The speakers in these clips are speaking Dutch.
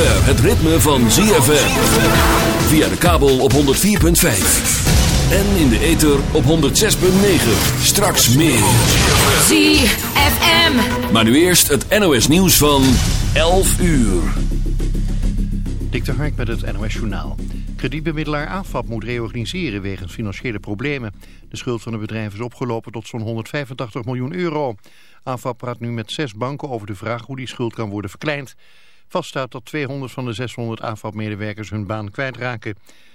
het ritme van ZFM. Via de kabel op 104.5. En in de ether op 106.9. Straks meer. ZFM. Maar nu eerst het NOS nieuws van 11 uur. Dik de Hark met het NOS journaal. Kredietbemiddelaar AFAP moet reorganiseren wegens financiële problemen. De schuld van het bedrijf is opgelopen tot zo'n 185 miljoen euro. AFAP praat nu met zes banken over de vraag hoe die schuld kan worden verkleind. Vaststaat dat 200 van de 600 aanvalmedewerkers hun baan kwijtraken.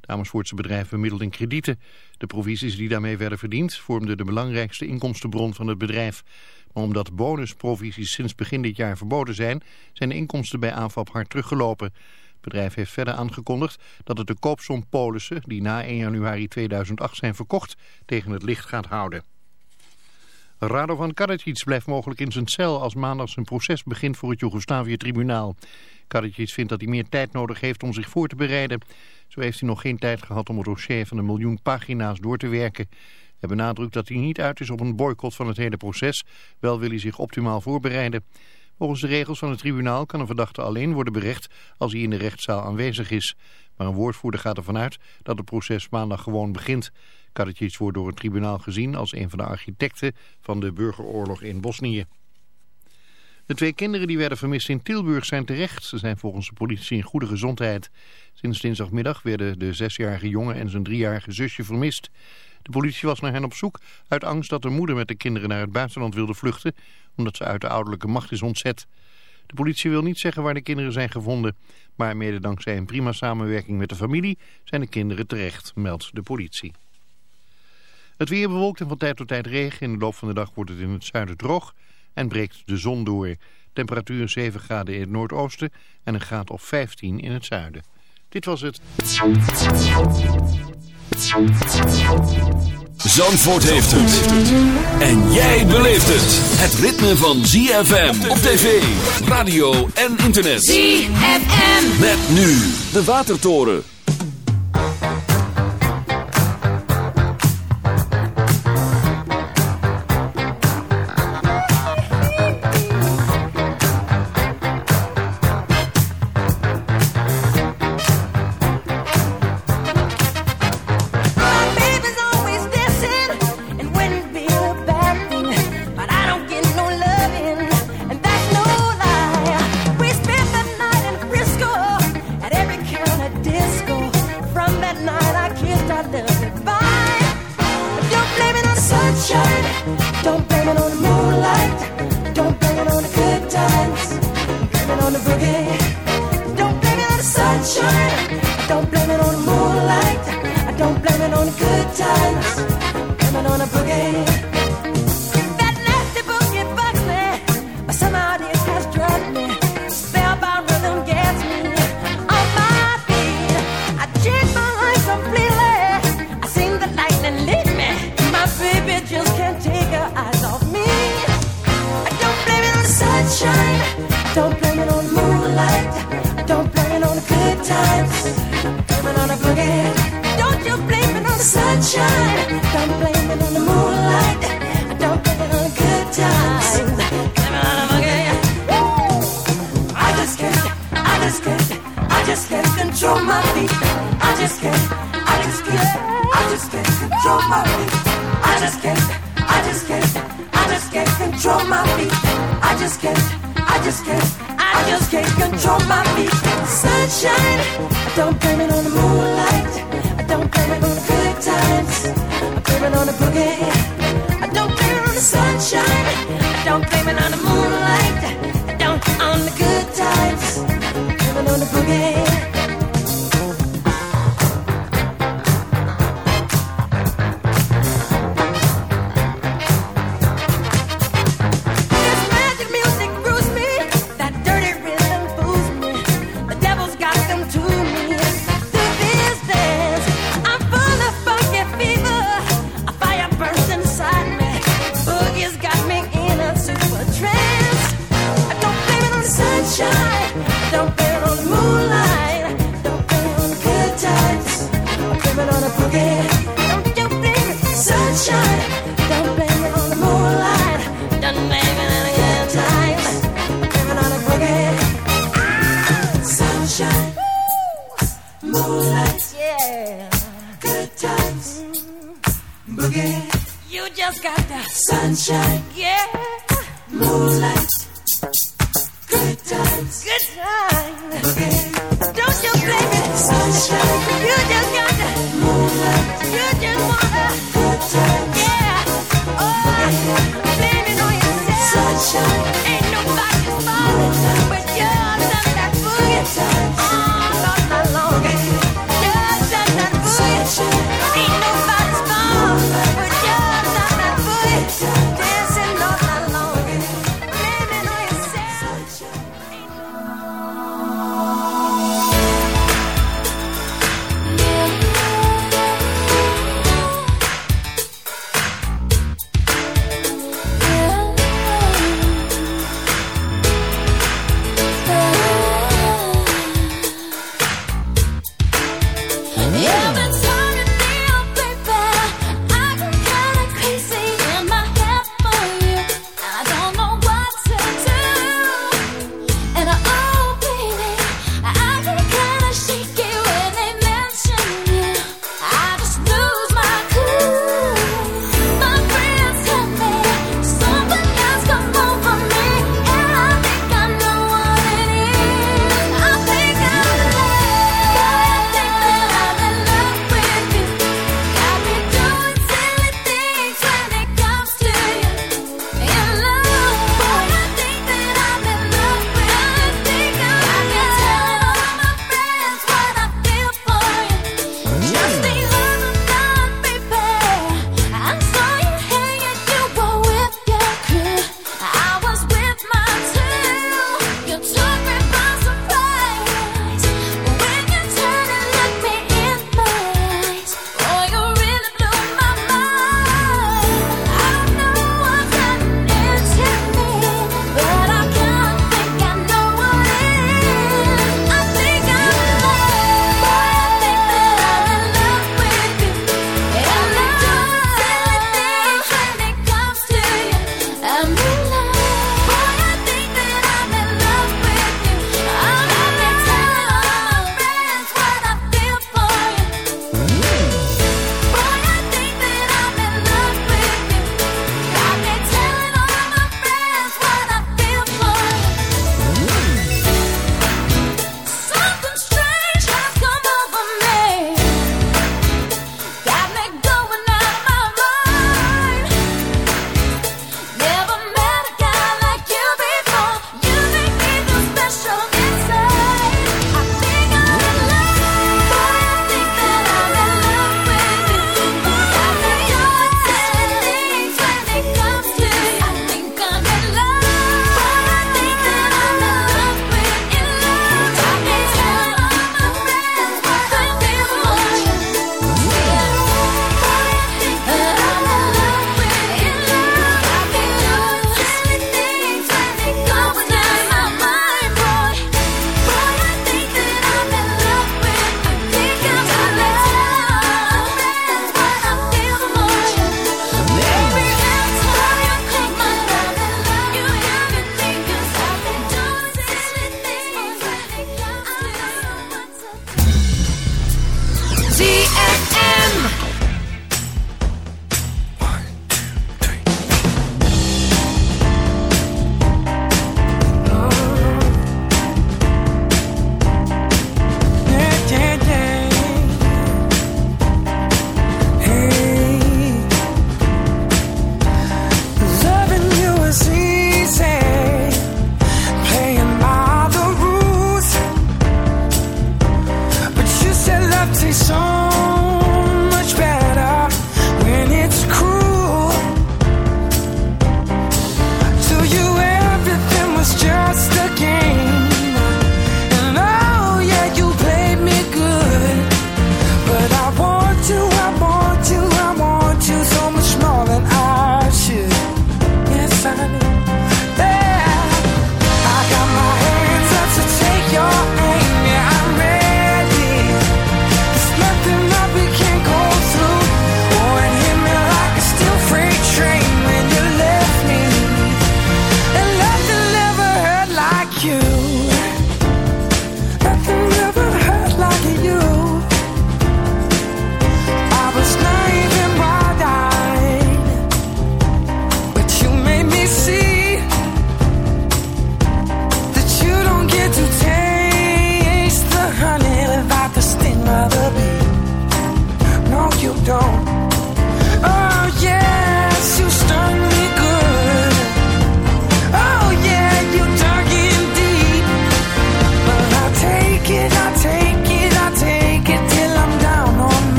De Amersfoortse bedrijf bemiddelden kredieten. De provisies die daarmee werden verdiend vormden de belangrijkste inkomstenbron van het bedrijf. Maar omdat bonusprovisies sinds begin dit jaar verboden zijn, zijn de inkomsten bij aanval hard teruggelopen. Het bedrijf heeft verder aangekondigd dat het de koopsom polissen, die na 1 januari 2008 zijn verkocht, tegen het licht gaat houden. Radovan Karadzic blijft mogelijk in zijn cel als maandag zijn proces begint voor het Joegoslavië-tribunaal. Karadzic vindt dat hij meer tijd nodig heeft om zich voor te bereiden. Zo heeft hij nog geen tijd gehad om het dossier van een miljoen pagina's door te werken. Hij benadrukt dat hij niet uit is op een boycott van het hele proces. Wel wil hij zich optimaal voorbereiden. Volgens de regels van het tribunaal kan een verdachte alleen worden berecht als hij in de rechtszaal aanwezig is. Maar een woordvoerder gaat ervan uit dat het proces maandag gewoon begint. Karadzic wordt door het tribunaal gezien als een van de architecten van de burgeroorlog in Bosnië. De twee kinderen die werden vermist in Tilburg zijn terecht. Ze zijn volgens de politie in goede gezondheid. Sinds dinsdagmiddag werden de zesjarige jongen en zijn driejarige zusje vermist. De politie was naar hen op zoek uit angst dat de moeder met de kinderen naar het buitenland wilde vluchten... omdat ze uit de ouderlijke macht is ontzet. De politie wil niet zeggen waar de kinderen zijn gevonden... maar mede dankzij een prima samenwerking met de familie zijn de kinderen terecht, meldt de politie. Het weer bewolkt en van tijd tot tijd regen. In de loop van de dag wordt het in het zuiden droog en breekt de zon door. Temperatuur 7 graden in het noordoosten en een graad of 15 in het zuiden. Dit was het. Zandvoort heeft het. En jij beleeft het. Het ritme van ZFM op tv, radio en internet. ZFM. Met nu de Watertoren.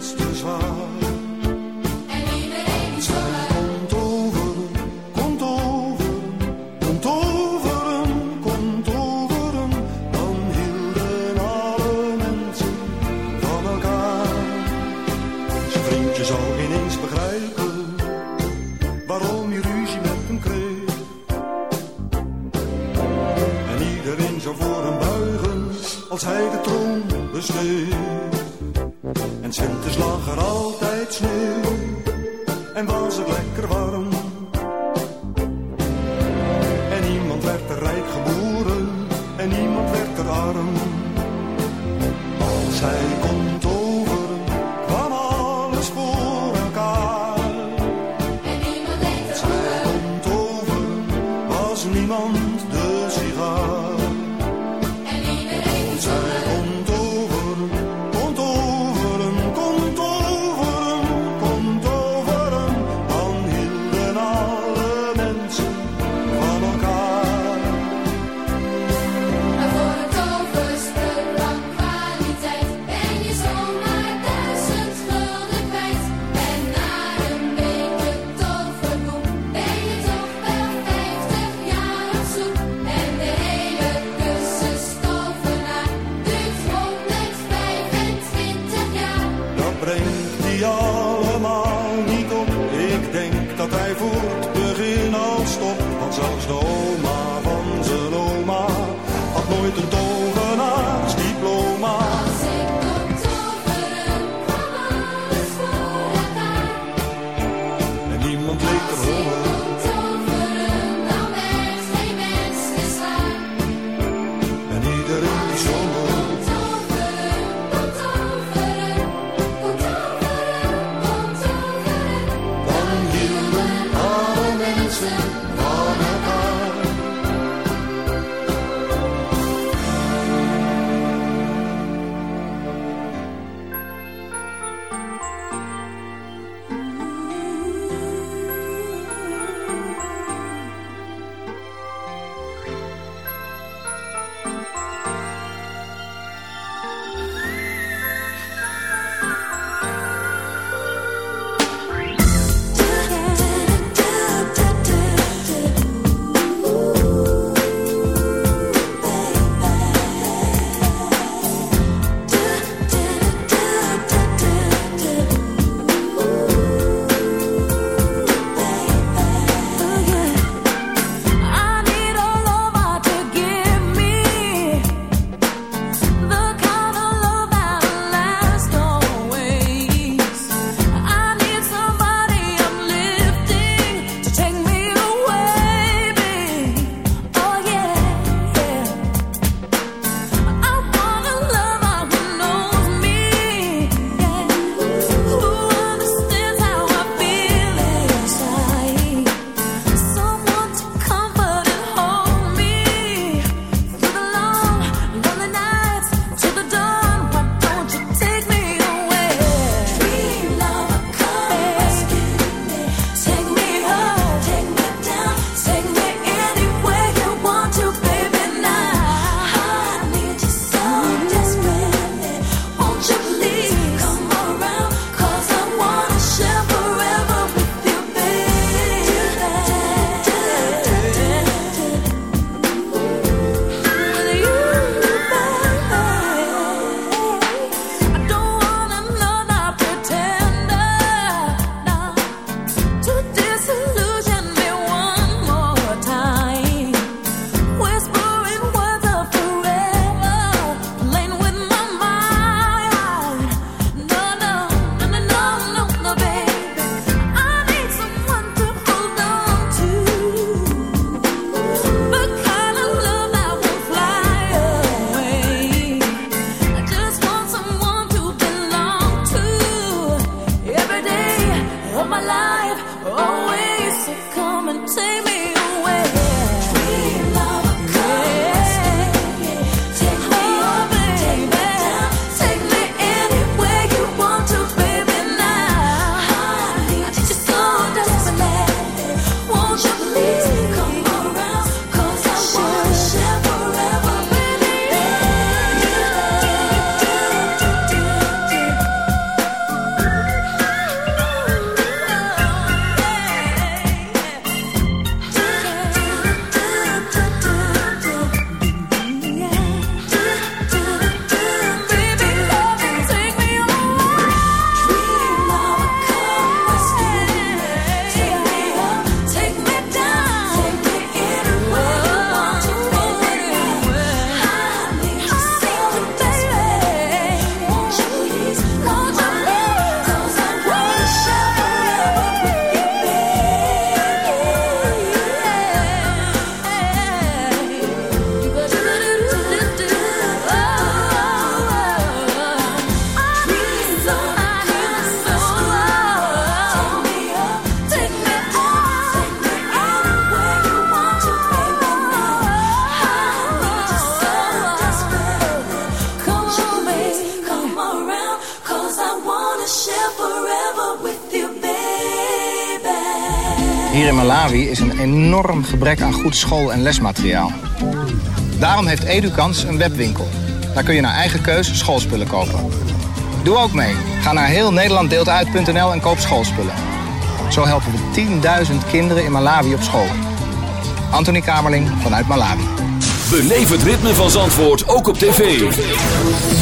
Zwaar. enorm gebrek aan goed school- en lesmateriaal. Daarom heeft Edukans een webwinkel. Daar kun je naar eigen keuze schoolspullen kopen. Doe ook mee. Ga naar heel en koop schoolspullen. Zo helpen we 10.000 kinderen in Malawi op school. Anthony Kamerling vanuit Malawi. Beleef het ritme van Zandvoort ook op tv.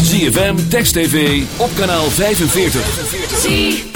ZFM, Text TV, op kanaal 45.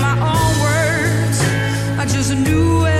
my own words. I just knew it.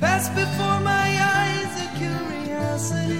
pass before my eyes a curiosity.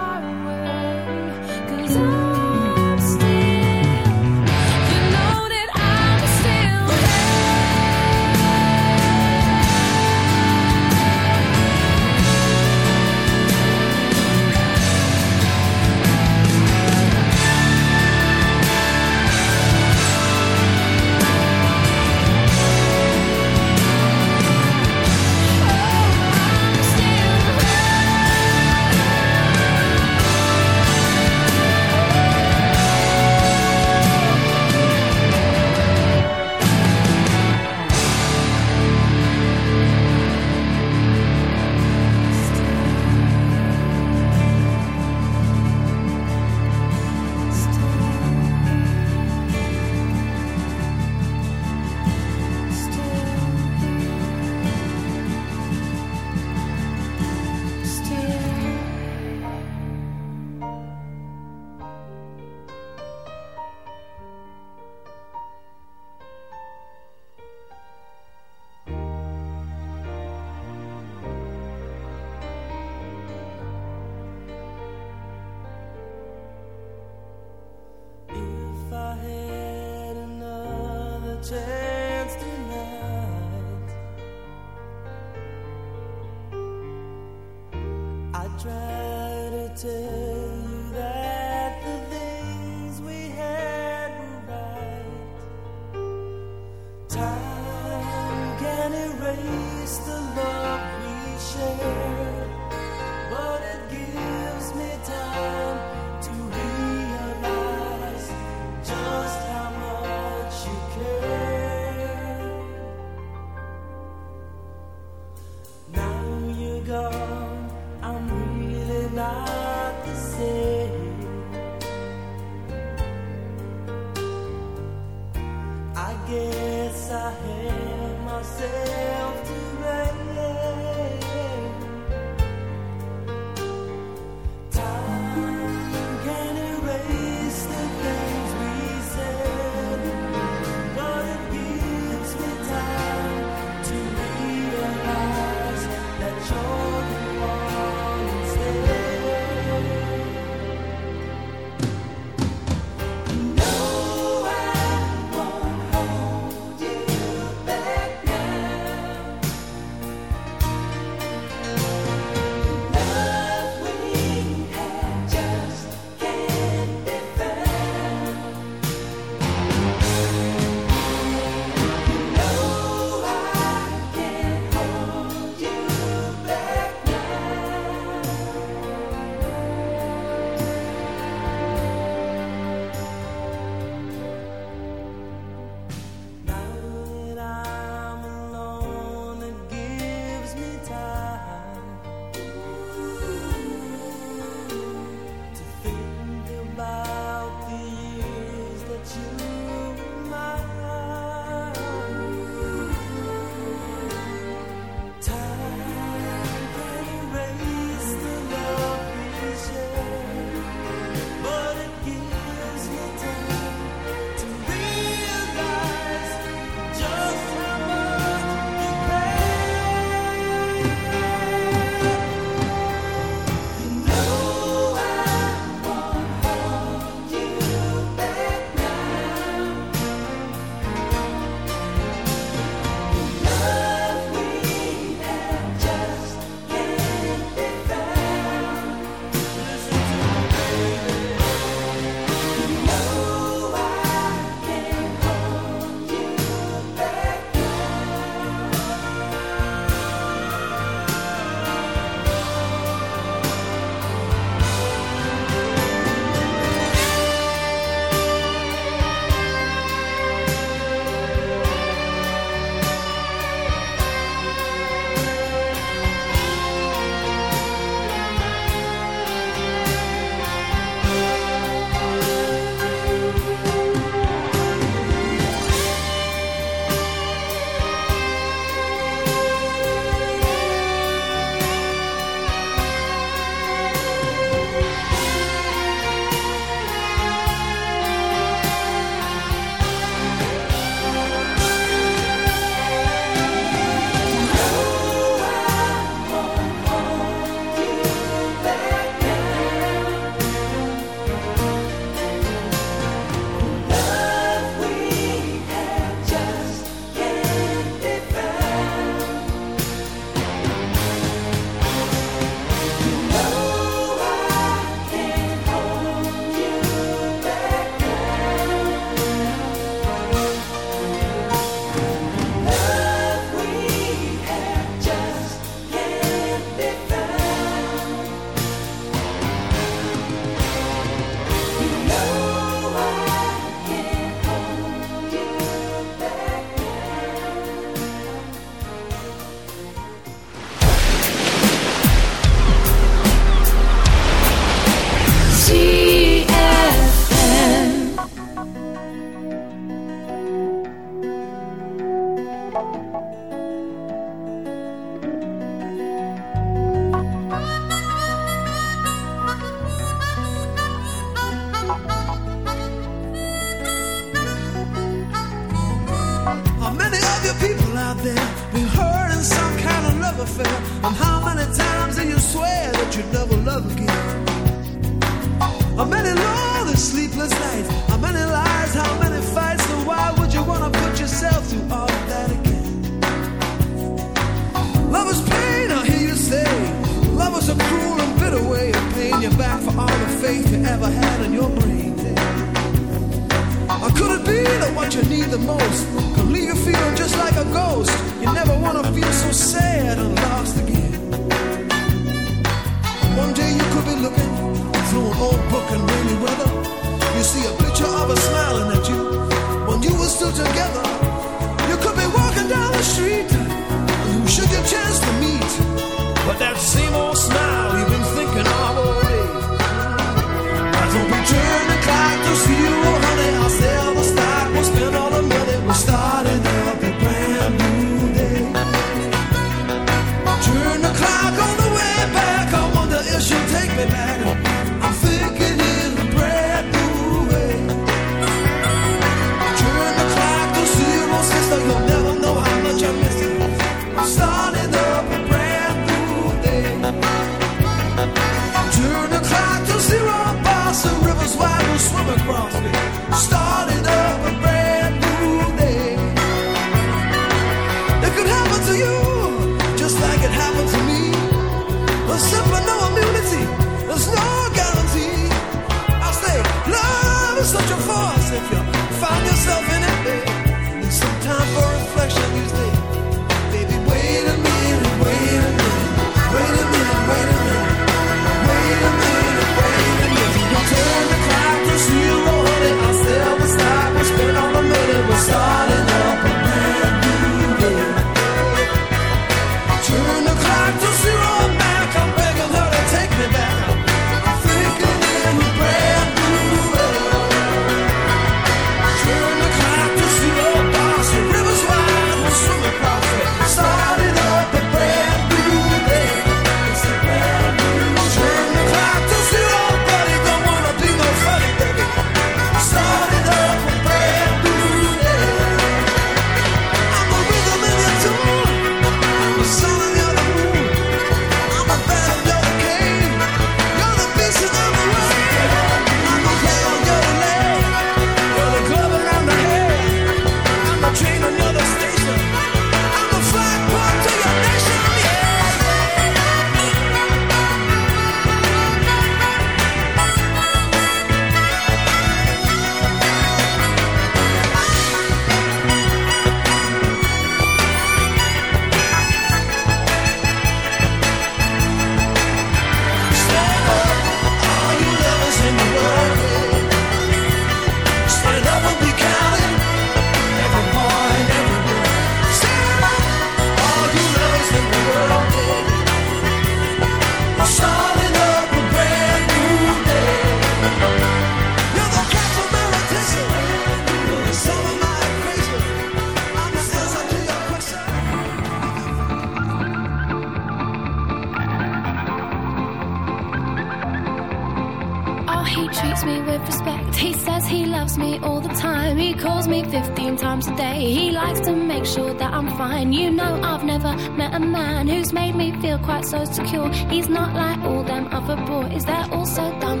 likes to make sure that I'm fine. You know, I've never met a man who's made me feel quite so secure. He's not like all them other boys, they're all so dumb